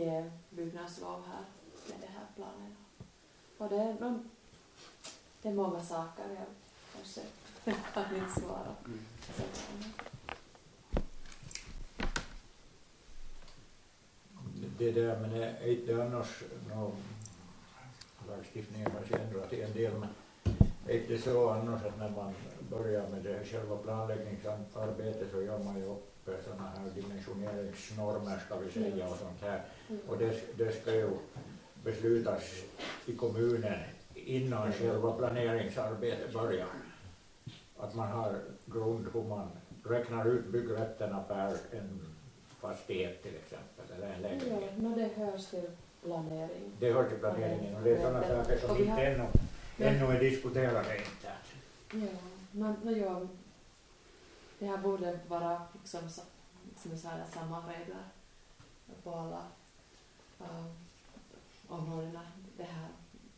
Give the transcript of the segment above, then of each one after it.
ge byggnadslov här med det här planen. Och det är, no, det är många saker jag kanske kan inte svara. Så, Det där, men är inte annars någon lagstiftningen kanske ändrat en del, men är inte så annars att när man börjar med det här själva planläggningsarbetet så gör man ju upp sådana här dimensioneringsnormer ska vi säga och sånt här. Och det, det ska ju beslutas i kommunen innan själva planeringsarbetet börjar. Att man har grund hur man räknar ut byggrätterna per en fastighet till exempel, eller en lägenhet. Ja, no, det hörs till planering. Det hör till planeringen och det är sådana saker som inte ännu, ännu är diskuterade internt. Ja, no, no, ja. Det här borde vara liksom, som jag sa, samma regler på alla um, områdena. Det här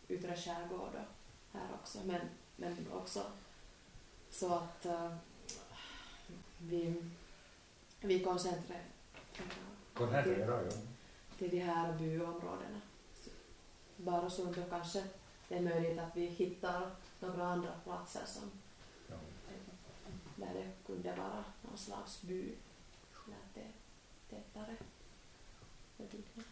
yttre skärgård och här också. Men, men också så att uh, vi, vi koncentrerar Koncentrera, ja. till de här byområdena. Bara så kanske det är möjligt att vi hittar några andra platser som där det kunde vara någon slags by där det tätare bebyggda.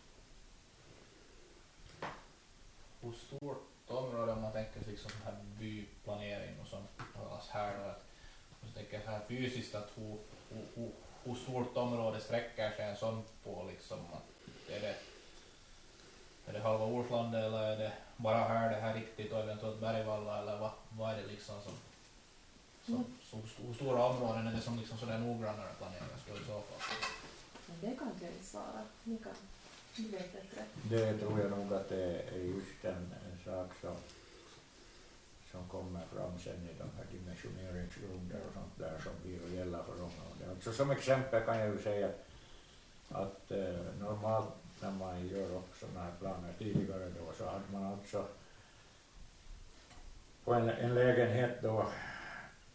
hur stort område om man tänker sig liksom här byplanering och som talas här då att om man tänker så här fysiskt att hur, hur, hur, hur stort område sträcker sig en sån på liksom att är det är det halva Orslandet eller är det bara här det här riktigt och eventuellt Bergvalla eller vad, vad är det liksom som, som, som hur stora områden är det som liksom sådär noggrannare planeras då i så fall? Men det kan jag inte svara. Ni kan. Ni vet bättre. Det tror jag nog att det är just en, en sak som, som kommer fram sen i de här dimensioneringsgrunder och sånt där som blir att gälla för området. Alltså som exempel kan jag ju säga att eh, normalt när man gör upp sådana här planer tidigare då så hade man alltså på en, en lägenhet då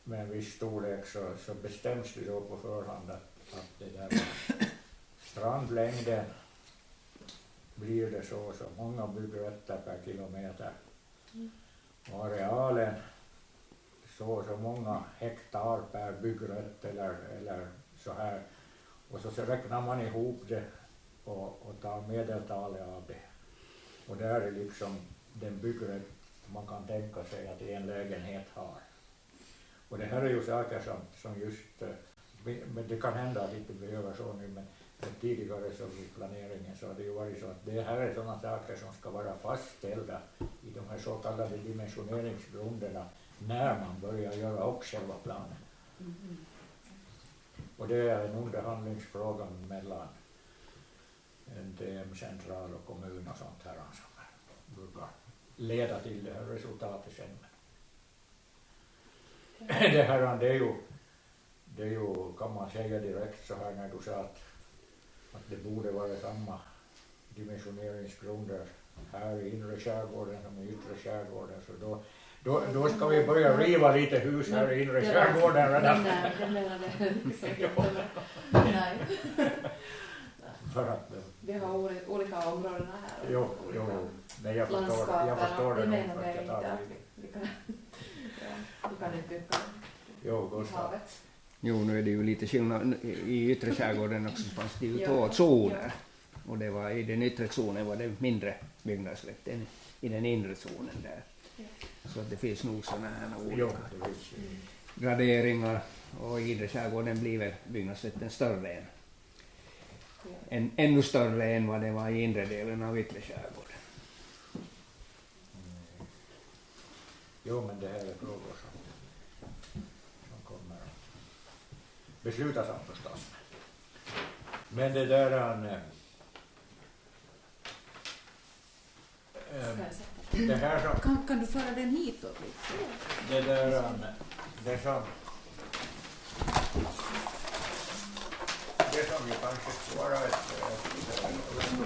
med en viss storlek så, så bestäms det då på förhand att, att det där strandlängden blir det så och så många byggrätter per kilometer. Mm. Och arealen så och så många hektar per byggrätt eller, eller så här. Och så, så räknar man ihop det och, och tar medeltalet av det. Och där är liksom den byggrätt man kan tänka sig att en lägenhet har. Och det här är ju saker som, som just, eh, men det kan hända att det inte behöver så nu, men men tidigare så vid planeringen så har det ju varit så att det här är sådana saker som ska vara fastställda i de här så kallade dimensioneringsgrunderna när man börjar göra upp själva planen. Och det är en underhandlingsfråga mellan NTM central och kommun och sånt här som brukar leda till det här resultatet sen. Det här det är ju, det är ju, kan man säga direkt så här när du sa att, att det borde vara samma dimensioneringsgrunder här i inre skärgården som i yttre skärgården så då, då, då ska vi börja riva lite hus här i inre skärgården redan. Nej, jag menade inte. Nej. För att, eh, Vi har oli- olika områden här. jo, jo, nej jag förstår, jag förstår det nog menar för det jag inte tar att det. vi, vi kan, ja, vi kan inte bygga Jo, i Gustav. Jo, nu är det ju lite skillnad. I yttre skärgården också fanns det ju två zoner. Och det var, i den yttre zonen var det mindre byggnadsrätt än i den inre zonen där. Så att det finns nog sådana här olika graderingar. Och i inre skärgården blir väl byggnadsrätten större än, än, ännu större än vad det var i inre delen av yttre skärgården. Mm. Jo, men det här är frågor som kommer att beslutas om förstås. Men det där eh, eh, jag sätta det här som, Kan, kan du föra den hitåt lite? det där är en, det som det som ju kanske vara ett, ett, ett,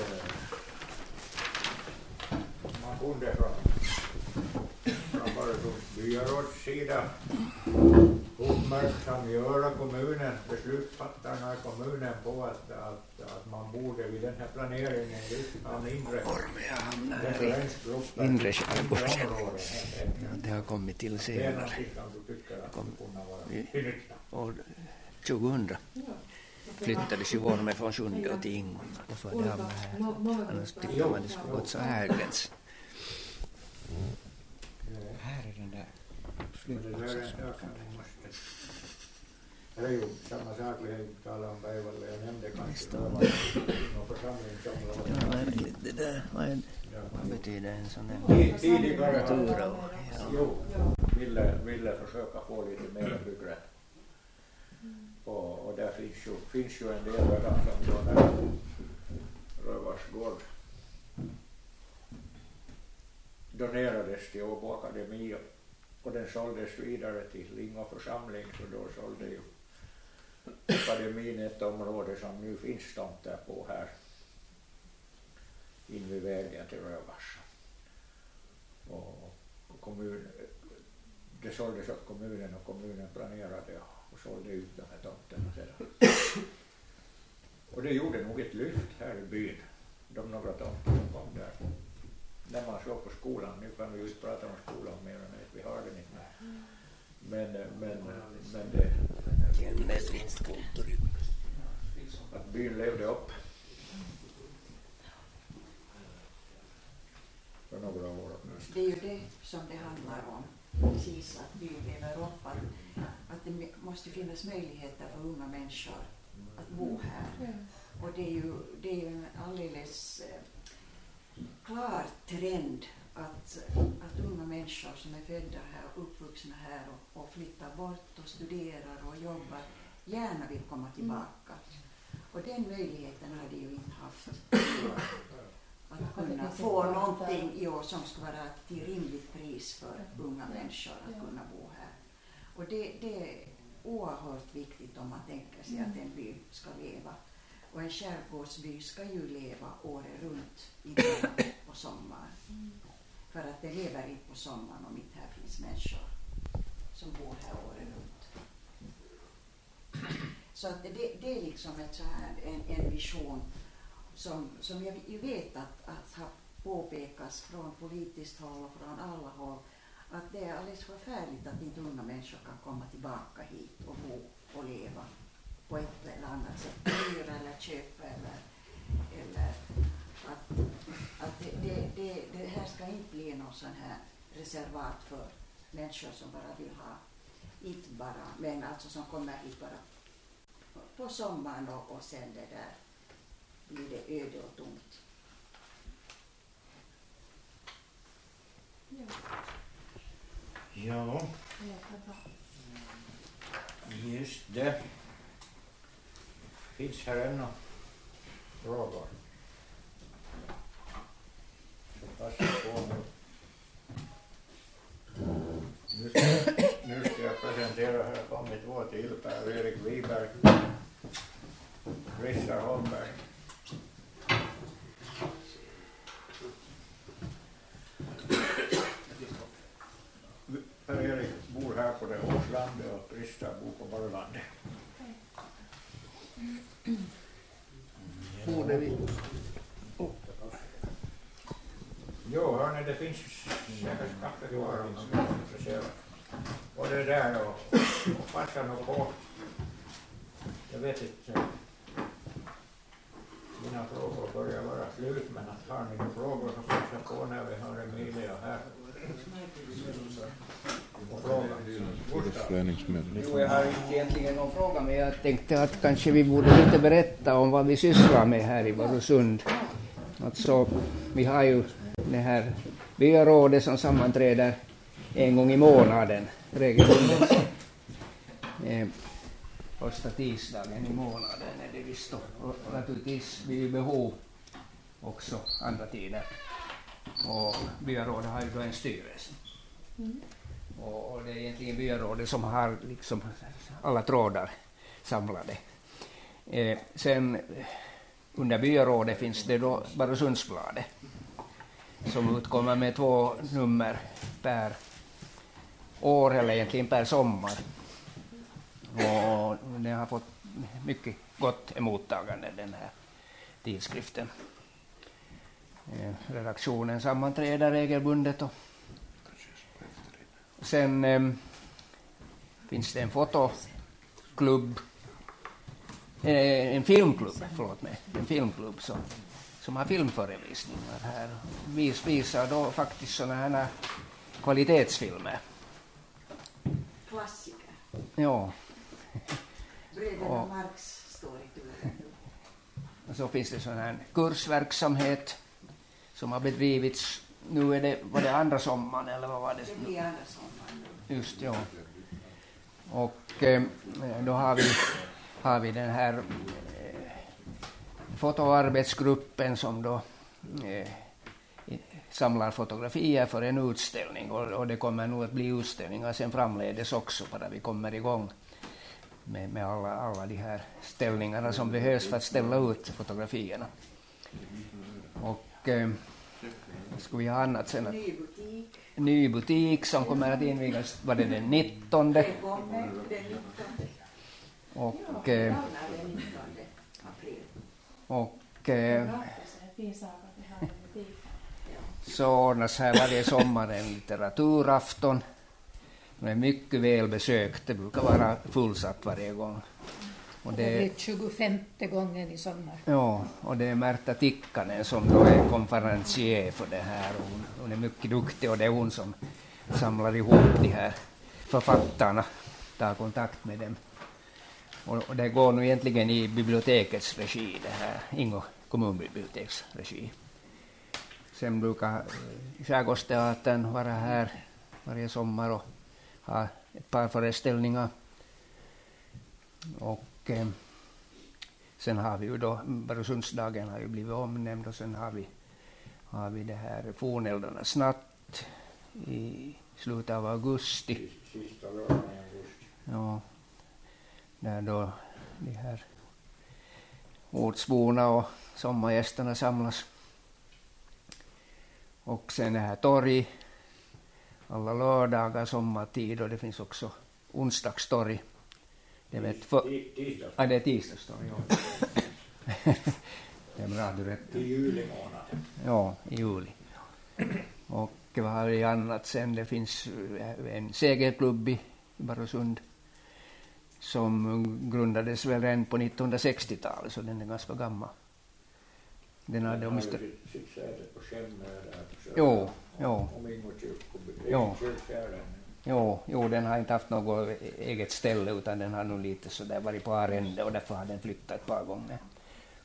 ett, man kunde från, från Borgsunds byaråds sida ihop med uppmärksam göra kommunen, beslutsfattarna i kommunen på att, att, att man borde vid den här planeringen lyssna mindre referensgrupper. inre områden. Det har kommit till Det senare. att Kom. Vi-. Och 2000 Ja. flyttades ju Vorme från Sjunde till Ingång. Därför det hamnar här. Annars tycker man det skulle gått så här gräns. Här är den där det flygplatsen en som som. Det är ju samma sak vi har talat om Bergvalla. Jag nämnde kanske någon församlingsområde. Ja, märkligt det där. Vad, vad betyder en sån där Ti- Tidigare natura? och- Ja. Jo, ville, ville försöka få lite mer byggrätt. Och, och där finns ju, finns ju en del redan som då när Rövars gård donerades till Åbo akademi och- den såldes vidare till Lingå församling så då sålde ju akademin ett område som nu finns tomter på här invid vägen till Rövars. Och, och kommun, det såldes åt kommunen och kommunen planerade och sålde ut de här tomterna sedan. Och det gjorde nog ett lyft här i byn, de några tomter som kom där. När man såg på skolan, nu kan vi ju inte prata om skolan mer än har den inte. Men, men, men det, Jämnäsvinstkultur. att byn levde upp för några år åtminstone. Det är ju det som det handlar om. Precis att vi lever upp. Att, att det måste finnas möjligheter för unga människor att bo här. Och det är ju, det är ju en alldeles eh, klar trend att, att unga människor som är födda här och uppvuxna här och, och flyttar bort och studerar och jobbar gärna vill komma tillbaka. Och den möjligheten har de ju inte haft. Att kunna få någonting i år som ska vara till rimligt pris för unga människor att kunna bo här. Och det, det är oerhört viktigt om man tänker sig att en by ska leva. Och en skärgårdsby ska ju leva året runt, inte bara på sommaren. För att det lever inte på sommaren om inte här finns människor som bor här året runt. Så att det, det är liksom ett så här, en, en vision som, som jag vet att, att har påpekats från politiskt håll och från alla håll att det är alldeles förfärligt att inte unga människor kan komma tillbaka hit och bo och leva på ett eller annat sätt, hyra eller köpa eller, eller att, att det, det, det, det här ska inte bli någon sån här reservat för människor som bara vill ha, inte bara, men alltså som kommer hit bara på sommaren och, och sen det där blir det öde och tomt. Ja, Ja, just det. Finns här ännu frågor? Nu. Ska, nu ska jag presentera, här har kommit två till, Per-Erik Wiberg, Richard Holmberg. Per-Erik bor här på det Åslandet och Christer bor på Borglandet. Borde vi... Jo, hörni, det finns säkert kaffe kvar om någon är intresserad. Och det där och, och passa nog på. Jag vet inte. Mina frågor börjar vara slut, men att har ni några frågor så passa på när vi har Emilia här. Och fråga. Gustav. Jo, jag har inte egentligen någon fråga, men jag tänkte att kanske vi borde lite berätta om vad vi sysslar med här i Barosund. Alltså, vi har ju det här byrådet som sammanträder en gång i månaden regelbundet. Eh, första tisdagen i månaden är det visst. Och och naturligtvis vid behov också andra tider. Och byrådet har ju då en styrelse. Och, och det är egentligen byrådet som har liksom alla trådar samlade. Eh, sen under byrådet finns det då Barösundsbladet som utkommer med två nummer per år eller egentligen per sommar. Och den har fått mycket gott emottagande den här tidskriften. Eh, redaktionen sammanträder regelbundet och sen eh, finns det en fotoklubb, eh, en filmklubb, förlåt mig, en filmklubb som, som har filmförevisningar här. Vis, visar då faktiskt sådana här kvalitetsfilmer. Klassiker. Ja, Bröderna. Marx står i och så finns det sån här kursverksamhet som har bedrivits, nu är det, var det andra sommaren eller vad var det? Det blir andra sommaren nu. Just ja. Och eh, då har vi, har vi den här eh, fotoarbetsgruppen som då eh, samlar fotografier för en utställning och, och det kommer nog att bli utställningar sen framledes också bara vi kommer igång med, med alla, alla de här ställningarna som behövs för att ställa ut fotografierna. Och eh, ska vi ha annat sen? Ny butik. ny butik som kommer att invigas, var det den 19? Det kommer den 19. Och, Ja, eh, Ja, den 19 april. och eh, så ordnas här varje sommar en litteraturafton. Den är mycket väl besökt, det brukar vara fullsatt varje gång. Och Det det, blir 25 gången i sommar. ja, och det är Märta Tikkanen som då är konferencier för det här. Hon, hon är mycket duktig och det är hon som samlar ihop de här författarna, tar kontakt med dem. Och, och det går nu egentligen i bibliotekets regi, det här, Ingo kommunbiblioteks regi. Sen brukar eh, Skärgårdsteatern vara här varje sommar och ha ett par föreställningar. Och eh, sen har vi ju då, Barosundsdagen har ju blivit omnämnd och sen har vi, har vi det här forneldarnas natt i slutet av augusti. Sista lördagen i augusti. Ja, där då de här ortsborna och sommargästerna samlas. Och sen det här torg alla lördagar sommartid och det finns också onsdagstorg. Det vet för... Ti- Tisdag Ah, det är tisdagstorg, ja. det är bra du rätt. i juli månad. Ja, i juli. Och vad har vi annat sen? Det finns eh, en segelklubb i Barösund som grundades väl redan på 1960-talet, så den är ganska gammal. Den hade Den åtminstone... sitt- säte på Skämmö där. Jo, jo. Om Ingo kyrkoby. Jo. Kyrkfjärden. Jo, jo, den har inte haft något eget ställe utan den har nog lite så där varit på arrende och därför har den flyttat ett par gånger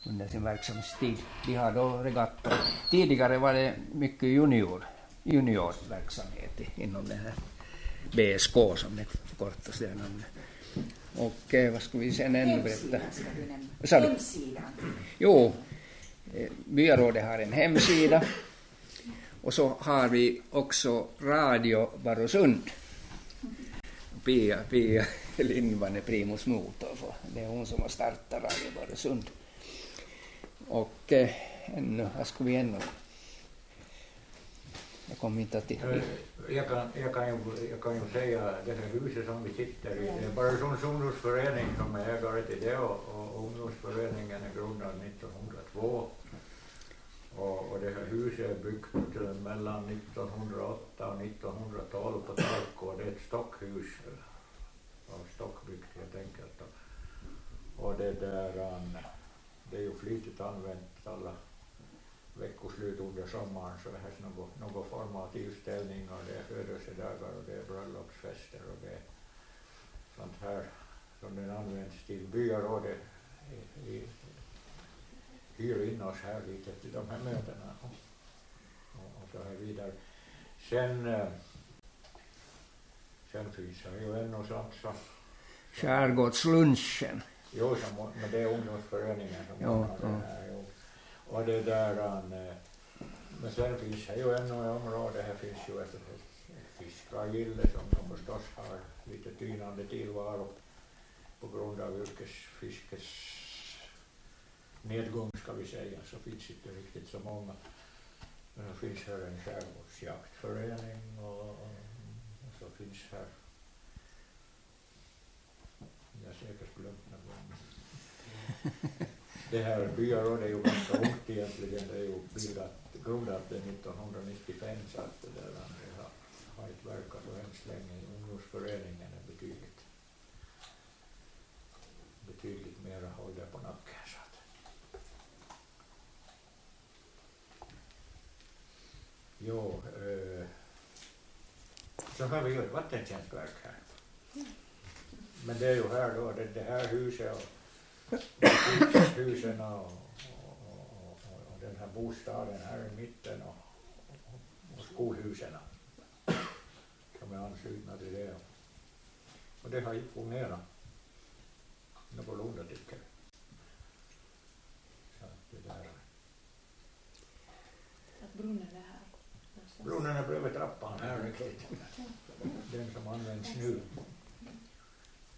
under sin verksamhetstid. De har då regattor. Tidigare var det mycket junior, juniorverksamhet inom det här BSK som det förkortas det namnet. Och eh, vad ska vi sen ännu berätta? Hemsidan. Jo, eh, byrådet har en hemsida och så har vi också Radio Barosund. Pia, Pia Lindvall är primus motor, för det är hon som har startat Radio Barosund. Och eh, ännu, vad ska vi ännu? Jag kommer inte att... Jag kan, jag, kan ju, jag kan ju säga det här huset som vi sitter i, det är Barösunds ungdomsförening som är ägare till det och, och ungdomsföreningen är grundad 1902. Och, och det här huset är byggt mellan 1908 och 1912 på Talko. Det är ett stockhus av stockbyggt helt enkelt. Och, det där, um, det är ju flitigt använt alla veckoslut under sommaren så är det någon, någon form av tillställningar, det är födelsedagar och det är bröllopsfester och det är sånt här som den används till. Byarådet i, i, hyr in oss här lite till de här mötena och, och, och så här vidare. Sen, eh, sen finns det ju ännu som Skärgårdslunchen. Jo, som, men det är ungdomsföreningen som Ja, ordnar det här. Jo. Och det där, eh, men sen finns det ju ännu ett område, här finns ju ett, ett fiskargille som de förstås har lite tynande tillvaro på grund av yrkesfiskets nedgång ska vi säga, så finns inte riktigt så många. Men det finns här en skärgårdsjaktförening och, och så finns här Jag säkert glömt någon gång. Det här byarådet är ju ganska ungt egentligen. Det är ju bildat, grundat 1995 så att det där det har, har inte verkat så hemskt länge. Ungdomsföreningen är betydligt, betydligt mera håller på nacken. Så att. Jo, eh, så har vi ju ett vattentjänstverk här. Men det är ju här då, det, det här huset och husen och, och, och, och, och den här bostaden här i mitten och, och, och skolhusen som är anslutna till det. Och det har ju fungerat någorlunda tycker jag. Så att det där. Att brunnen är Brunnen är bredvid trappan här riktigt. Den som används nu.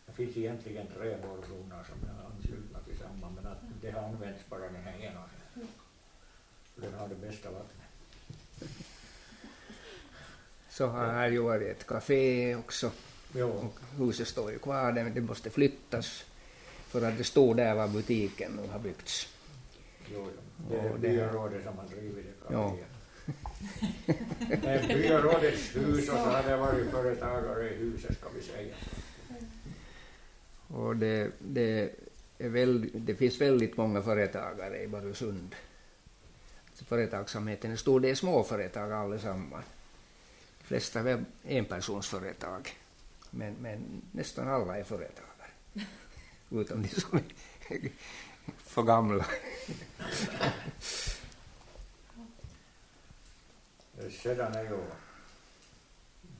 Det finns egentligen tre borrbrunnar som är anslutna till samma men att det har använts bara den här ena. Den har det bästa vattnet. Så har här ju varit ett café också. Jo, Och huset står ju kvar, det, det måste flyttas. För att det stod där var butiken nu har byggts. jo, jo. Det är Och det här- byarådet som har drivit det Ja. är byarådets hus och så har det varit företagare i huset ska vi säga. Och det, det, är väl, det finns väldigt många företagare i Barösund. Alltså företagsamheten är stor, det är småföretag allesammans. De flesta är enpersonsföretag. Men, men nästan alla är företagare. Utom de som är för gamla. Eh, Sedan är ju,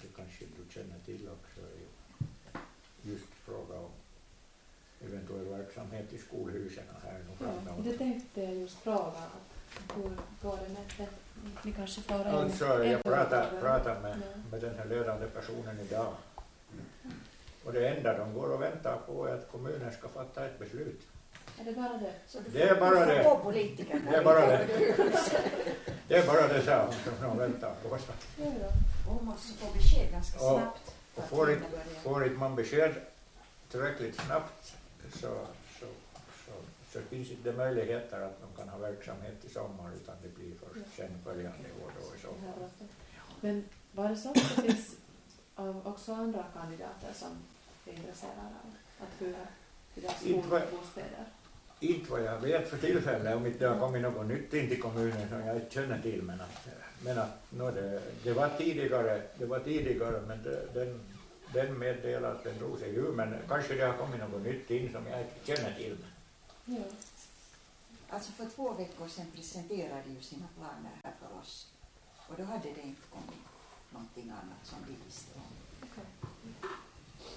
det kanske du känner till också, just fråga om eventuell verksamhet i skolhusen här nu Ja, det tänkte jag just fråga. Hur går det med det? Ni kanske får en... Alltså, jag pratade, fråga. pratade med, med den här ledande personen idag. Och det enda de går och väntar på är att kommunen ska fatta ett beslut. Är det bara det? Det är bara det. Det är bara lite. Det är bara det sa hon som de väntar på. Så. Hon måste få besked ganska snabbt. Och får börja. får inte man besked tillräckligt snabbt så, så, så, så finns inte möjligheter att de kan ha verksamhet i sommar utan det blir först sen följande år då i så här. Men var det så att det finns också andra kandidater som är intresserade av att hyra de där Inte vad- skolbostäder? Inte vad jag vet för tillfället, om inte det har kommit något nytt in till kommunen som jag inte känner till. Men att, men att no, det, det var tidigare, det var tidigare men det, den, den meddelade att den drog sig ur. Men kanske det har kommit något nytt in som jag inte känner till. Ja. Alltså för två veckor sedan presenterade de ju sina planer här för oss. Och då hade det inte kommit någonting annat som vi visste om.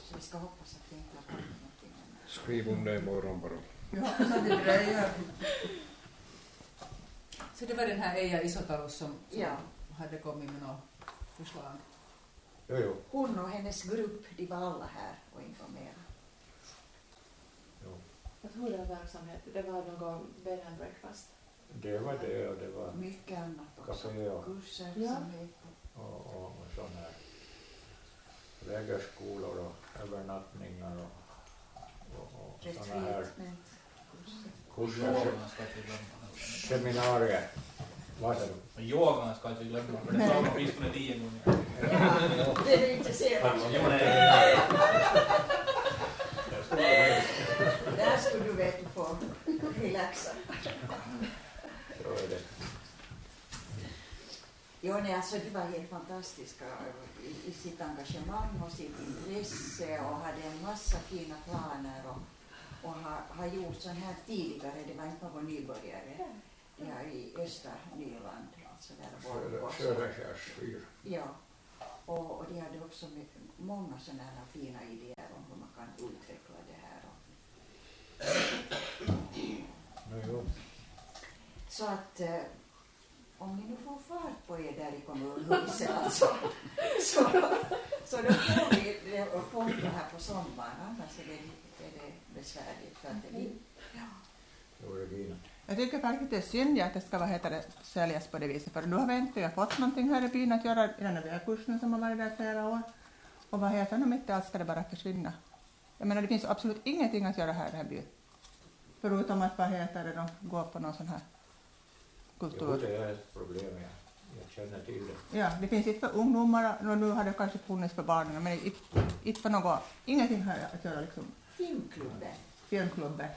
Så vi ska hoppas att det inte har kommit någonting annat. Skriv om det imorgon bara. Ja, så det dröjer. Så det var den här Eija Isotalus som, som Ja. hade kommit med något förslag. Jo, jo, Hon och hennes grupp, de var alla här och informerade. jo. Att hur är verksamheten? Det var någon bed and breakfast. Det var det och det var Mycket annat också. Café och- Kurser Ja. och, och, och sådana här lägerskolor och övernattningar och, och, och sådana här Yogarna ska inte glömma. seminarier. Vad sa du? Och yogarna ska inte glömma, för det sa de åtminstone tio gånger. Det är du intresserad av. Jo, nej. Där skulle du vet du få relaxa. Så är det. Jo, nej, alltså de var helt fantastiska i, i sitt engagemang och sitt intresse och hade en massa fina planer och, och har, har gjort så här tidigare. Det var inte någon nybörjare. Ja, i östra Nyland, alltså där. Ja, och, och de hade också mycket, många sådana här fina idéer om hur man kan utveckla det här. Och, så att eh, om ni nu får fart på er där i kommunhuset alltså, så, så då får får det här på sommaren, annars är det, är det besvärligt. För att det blir, Jo, Regina. Jag tycker faktiskt det är synd att det ska vad heter det, säljas på det viset. För nu har vi inte fått någonting här i byn att göra i den här kursen som har varit där flera år. Och vad heter det, mitt i allt ska det bara försvinna. Jag menar det finns absolut ingenting att göra här i den här byn. Förutom att vad heter det då, gå på någon sån här Jo, kultur. det är ett problem, jag, jag känner till det. Ja, det finns inte för ungdomar, och nu har det kanske funnits för barnen, men inte, inte för något, ingenting här att göra liksom. Filmklubben. Filmklubben.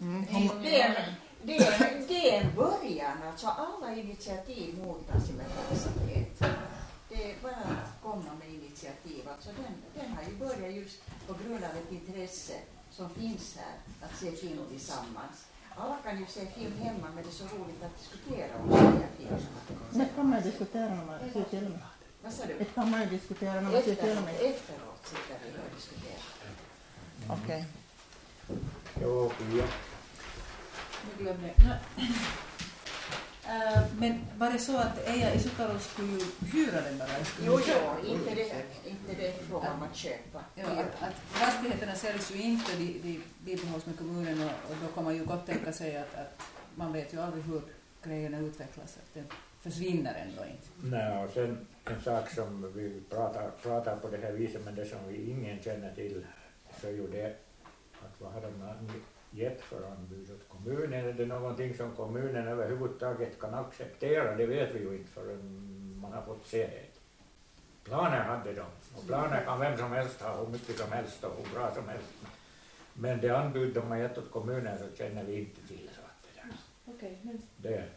Mm. Det, det, är, det, är, det är en början, alltså alla initiativ mottas med tacksamhet. Det är bara att komma med initiativ. Alltså den, den har ju börjat just på grund av ett intresse som finns här, att se film tillsammans. Alla kan ju se film hemma, men det är så roligt att diskutera om nya filmer. Det kan man diskutera när man ser filmen. Vad sa du? Det kan man ju diskutera när man ser filmen. efteråt sitter vi och diskuterar. Okej. Jo, ja. Nu glömde jag. Äh, men var det så att Eija Isotalo skulle ju hyra den bara? Jo, jo, inte det, inte det frågan om att köpa. Ja, att, att fastigheterna säljs ju inte, de, de bibehålls med kommunen och, och då kan man ju gott tänka sig att, att man vet ju aldrig hur grejerna utvecklas, att det försvinner ändå inte. Nej, och sen en sak som vi pratar, pratar på det här viset, men det som vi ingen känner till, så ju det att vad har de gett för anbud åt kommunen? Är det någonting som kommunen överhuvudtaget kan acceptera? Det vet vi ju inte förrän man har fått se det. Planer hade de, och planer kan vem som helst ha, hur mycket som helst och hur bra som helst. Men det anbud de har gett åt kommunen så känner vi inte till. Så att det, där. Okej, men det är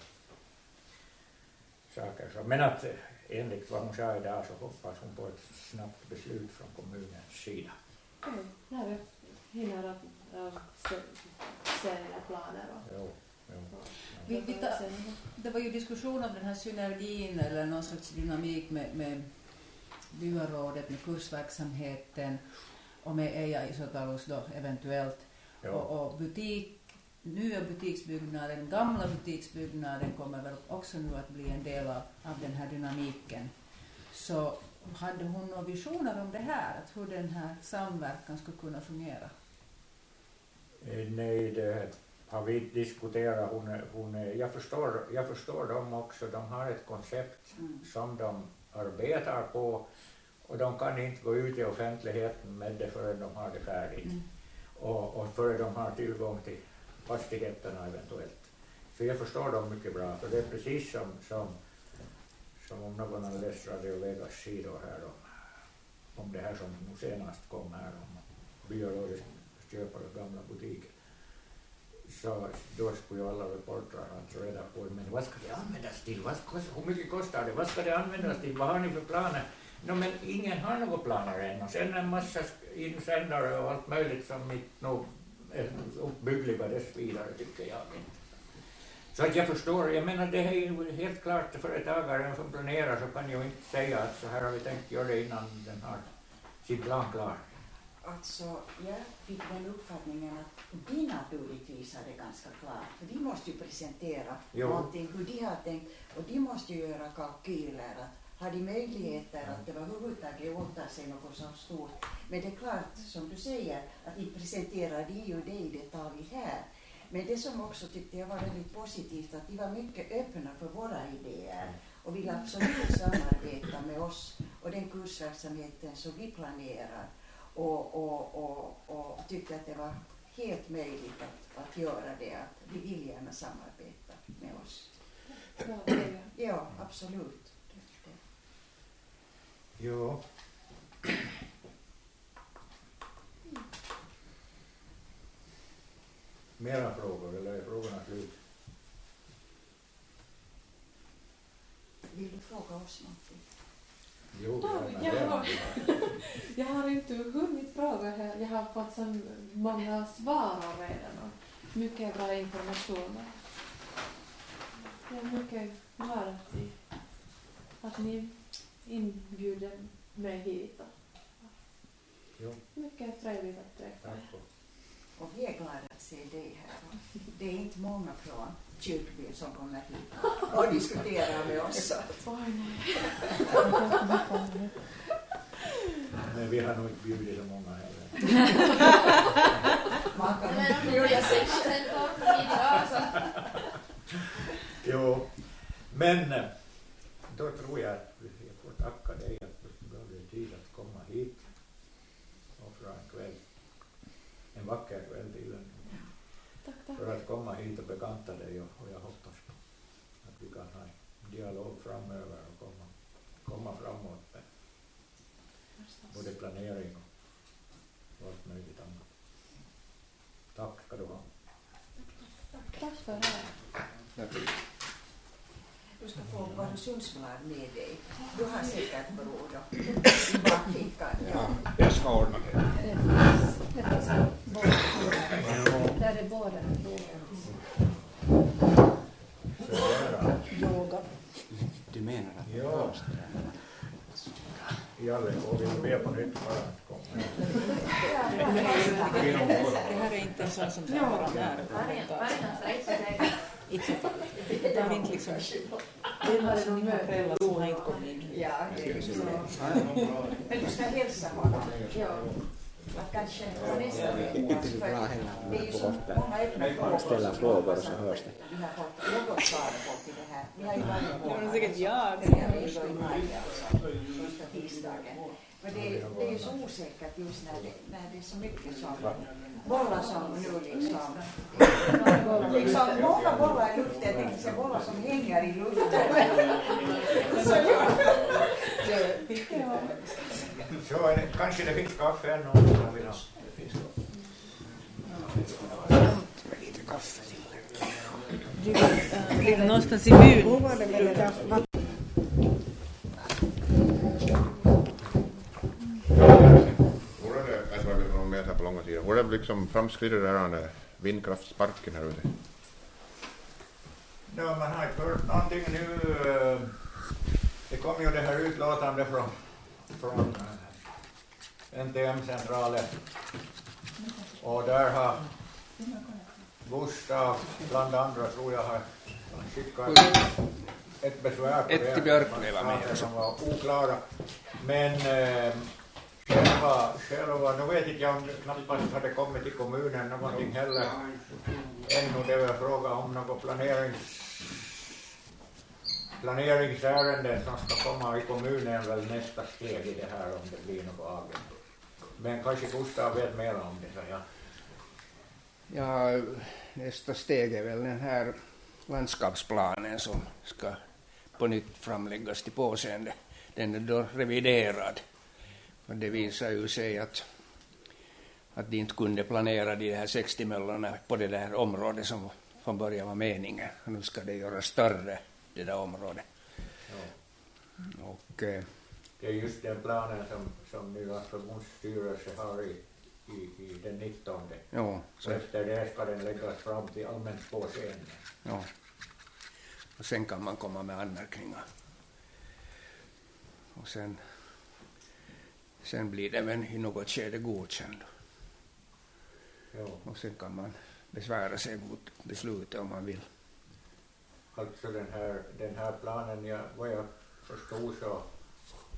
saker som, men att eh, enligt vad hon sa idag så hoppas hon på ett snabbt beslut från kommunens sida. Okej, när jag hinner att äh, se, se planer och, Jo, jo. och Vi- vi sen, Det var ju diskussion om den här synergin eller någon slags dynamik med, med byrådet, med kursverksamheten och med Eija Isotalus då eventuellt. Jo. Och, och butik, nya butiksbyggnaden, gamla butiksbyggnaden kommer väl också nu att bli en del av, av den här dynamiken. Så hade hon några visioner om det här, att hur den här samverkan skulle kunna fungera? Eh, Nej, det har vi inte diskuterat. Hon, hon, jag, förstår, jag förstår dem också. De har ett koncept Mm. som de arbetar på och de kan inte gå ut i offentligheten med det förrän de har det färdigt. Mm. och, och före de har tillgång till fastigheterna eventuellt. Så jag förstår dem mycket bra, för det är precis som, som, som om någon hade läst Radio Vegas sidor här om, om det här som nu senast kom här om byrådet köper gamla butiker. Så då skulle ju alla reportrar ha tagit reda på men vad ska det användas till? Vad ska, hur mycket kostar det? Vad ska det användas till? Vad har ni för planer? No, men ingen har några planer än och sen en massa insändare och allt möjligt som inte nog är uppbyggliga dess vidare tycker jag inte. Så att jag förstår, jag menar det är ju helt klart företagaren som planerar så kan ju inte säga att så här har vi tänkt göra det innan den har sin plan klar. Alltså, jag fick den uppfattningen att de naturligtvis har det ganska klart. För de måste ju presentera Jo. någonting, hur de har tänkt. Och de måste ju göra kalkyler. Att har de möjligheter att överhuvudtaget åta sig något så stort. Men det är klart, som du säger, att de presenterar de ju det i detalj här. Men det som också tyckte jag var väldigt positivt, att de var mycket öppna för våra idéer och vill absolut samarbeta med oss och den kursverksamheten som vi planerar och, och, och, och tyckte att det var helt möjligt att, att göra det, att vi vill gärna samarbeta med oss. Ja, absolut. Ja. Mera frågor eller är frågorna slut? Vill du fråga oss någonting? Jo, gärna jag det. har, jag har inte hunnit fråga här. Jag har fått så många svar redan och mycket bra information. Jag är mycket glad att, ni- att ni inbjuder mig hit. Jo, Mycket trevligt att träffa er. och- Och vi är glada dig här. Det är inte många från kyrkbyn som kommer hit och diskuterar med oss. Nej. Men vi har nog inte bjudit så många heller. Man kan Men om det är 6 procent kvar idag så Jo, men eh, då tror jag att vi får tacka dig att du gav dig tid att komma hit och för en kväll. vacker för att komma hit och bekanta dig och, och jag hoppas på att vi kan ha en dialog framöver och komma, komma framåt med både planering och allt möjligt annat. Tack ska du ha. Tack för det här. Du ska få Öresundsblad med dig. Du har säkert bror då. I bakfickan. Ja. jag ska ordna det. Jalle, och vill be på nytt att komma. Det här är inte en sån som. Inte så farligt. Det tar inte liksom... Är som mina föräldrar som har inte kommit in. Ja, det är så. Men du ska hälsa honom. Att kanske nästa vecka. Det är ju så många öppna frågor. ställa frågor och så hörs det. Vi har fått något svar fått i det här. Vi har ju varje månad. Det var säkert jag. Första tisdagen. Men det, är- det är ju så osäkert just när det, när det är så mycket som bollar som nu liksom. liksom många bollar i luften. Jag tänkte säga bollar som hänger i luften. Så ja. Så är det, kanske det finns kaffe ännu om någon vill ha. Det finns kaffe. lite kaffe någonstans i byn? Hur det liksom framskrider den här vindkraftsparken här ute? Ja, man har inte hört någonting nu. eh, Det kom ju det här utlåtandet från, från eh, NTM-centralen. Och där har Gustav, bland andra, tror jag, har skickat ett besvär på Ett det. till Björklöva med som var oklara. Men eh, själva, själva, nu vet inte jag om det knappast hade kommit till kommunen någonting heller ännu. Det var väl fråga om något planerings, planeringsärende som ska komma i kommunen väl nästa steg i det här om det blir något av det. Men kanske Gustav vet mer om det, så jag. Ja, nästa steg är väl den här landskapsplanen som ska på nytt framläggas till påseende. Den är då reviderad. Och det visar ju sig att, att de inte kunde planera de här 60 möllorna på det där området som från början var meningen. Nu ska det göras större, det där området. Och eh, Det är just den planen som, som Nylands förbundsstyrelse har i, i, i den 19. ja, Så så, efter det ska den läggas fram till allmänt påseende. ja. Och sen kan man komma med anmärkningar. Och sen, sen blir det väl i något skede godkänd. Ja. Och sen kan man besvära sig mot beslutet om man vill. Alltså den här, den här planen, ja, vad jag förstod så,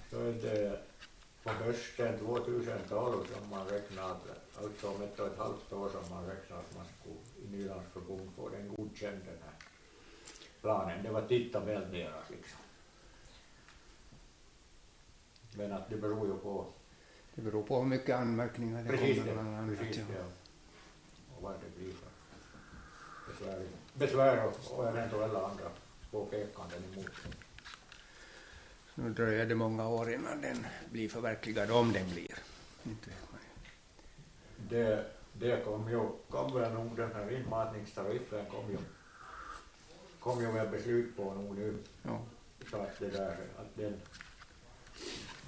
så är det på hösten 2012 som man räknar, alltså om ett och ett halvt år som man räknar att man skulle i Nylands förbund få den godkänd den här planen. Det var tidtabell deras liksom. Men att det beror ju på Det beror på hur mycket anmärkningar det precis kommer det, bland annat. precis ja. Och vad det blir för besvär, besvär och, och eventuella andra påpekanden emot. Nu dröjer det många år innan den blir förverkligad, om den blir. Inte vet man. Det, det kom ju, kom väl nog den här inmatningstariffen kom ju, kom ju väl beslut på nog nu. Ja. Så att det där, att den,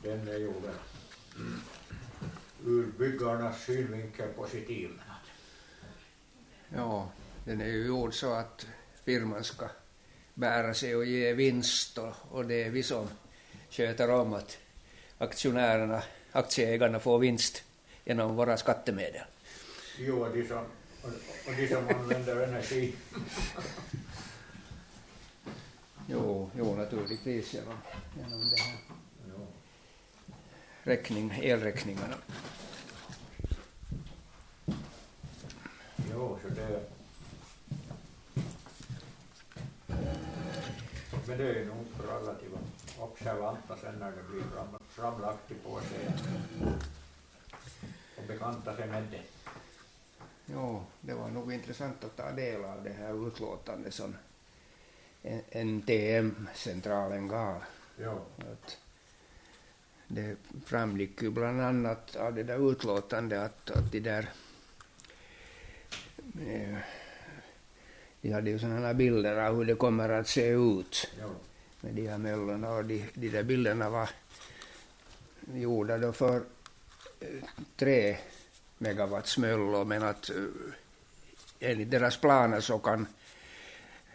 den är ju väl ur byggarnas synvinkel positiv. Ja, den är ju gjord så att firman ska bära sig och ge vinst och, och det är vi som sköter om att aktionärerna, aktieägarna får vinst genom våra skattemedel. jo, och de som, och, och de som använder energi. Jo, jo naturligtvis genom, genom det här. Räkning, elräkningarna. Jo, så det... Men det är nog relativt observanta sen när det blir fram, framlagt i påseende och bekanta sig med det. Jo, det var nog intressant att ta del av det här utlåtandet som NTM-centralen gav. Ja. Att det framgick ju bland annat av det där utlåtandet att, att de där eh, de hade ju sådana bilder av hur det kommer att se ut Ja. med de här möllorna och de, de där bilderna var gjorda då för eh, tre megawatts möllor men att eh, enligt deras planer så kan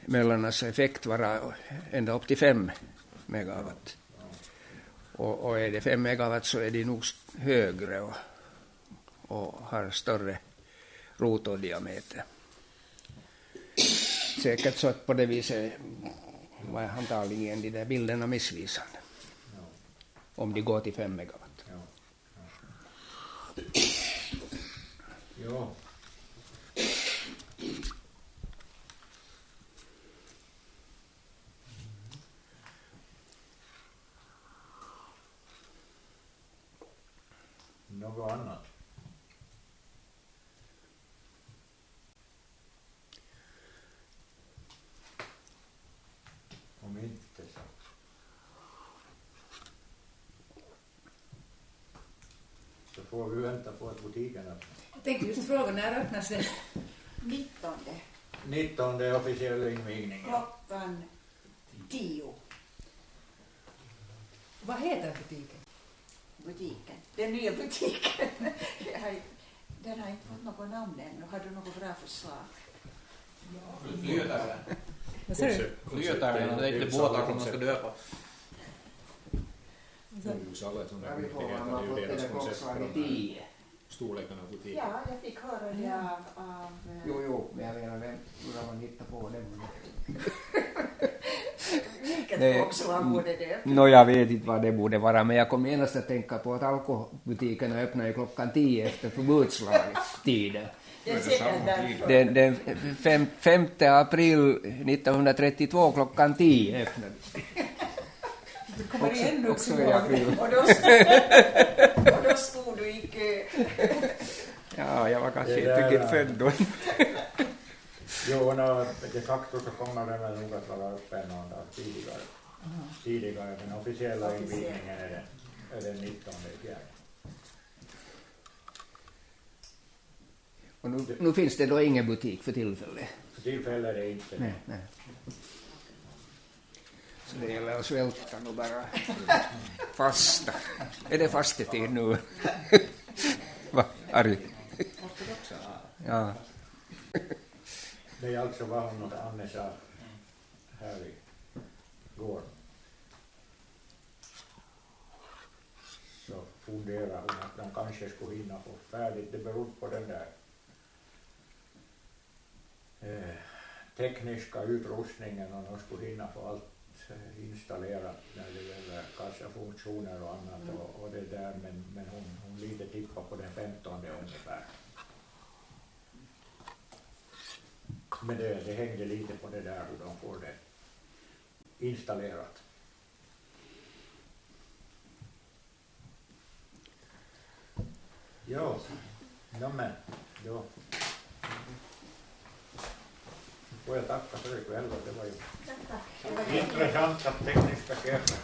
möllornas effekt vara ända upp till fem megawatt. Och, och är det 5 megawatt så är de nog högre och, och har större rotordiameter. Säkert så att på det viset var antagligen de där bilderna missvisande. Om de går till 5 megawatt. Ja. Något annat? Om inte så. Så får vi vänta på att butiken öppnar. Jag tänkte just fråga, när öppnas den? 19 19 är officiell invigning. klockan 10. Vad heter butiken? Butiken. Den nya butiken. Den har inte fått något namn ännu. Har du något bra förslag? Flytaren. Vad sa du? Flytaren, det är inte båtar som man ska döpa. Är man det är ju deras koncept för de här av butiken. Ja, jag fick höra det av... av eh, Jo, jo, men jag menar vem, hur har man hittat på det? Vilket folkslag borde det? Nå, jag vet inte vad det borde vara, men jag kom genast att tänka på att alkoholbutikerna öppnar ju klockan tio efter därför. Den, den fem, 5 april 1932 klockan 10 öppnades. Du kommer igen nu också i april. Och då, och då stod du i kö. Ja, jag var kanske Det inte riktigt född då. Jo, no, de facto så kommer den väl nog att vara öppen någon dag tidigare. Tidigare, den officiella Officiell. invigningen är den, är den 19 fjärde. Och nu, nu finns det då ingen butik för tillfället. För tillfället är det inte Nej, nej. Så det gäller att svälta nu bara. Fasta. Är det fastetid nu? Va, Ari? Ja. Det är alltså vad hon och Anne sa här i går. Så funderar hon att de kanske skulle hinna få färdigt. Det beror på den där eh, tekniska utrustningen och de skulle hinna få allt eh, installerat när det gäller kassafunktioner och annat och, och det där men, men hon, hon lite tippar på den 15 ungefär. Men det, det hängde lite på det där hur de får det installerat. Ja, ja men, då Får jag tacka för ikväll och det var ju intressanta tekniska chefer.